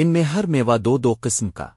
ان میں ہر میوہ دو دو قسم کا۔